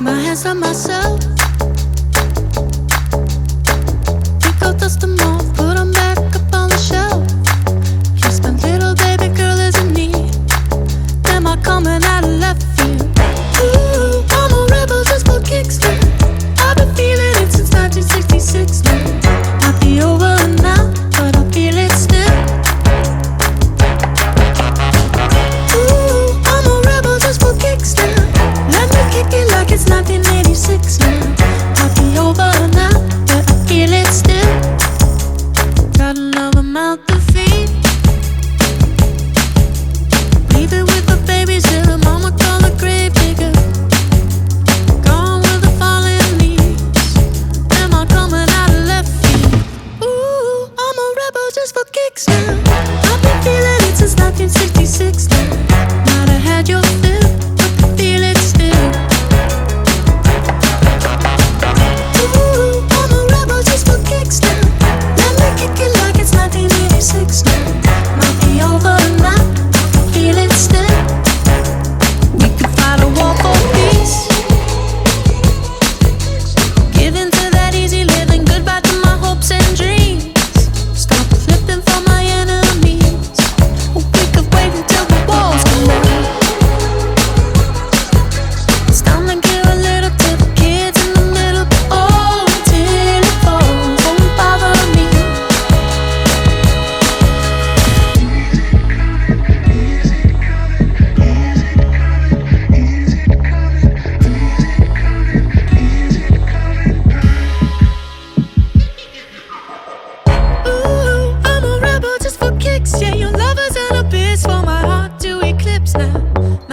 my hands on myself. next time.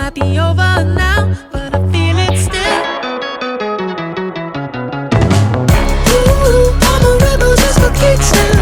might be over now, but I feel it still. Ooh, I'm a rebel just for kicks.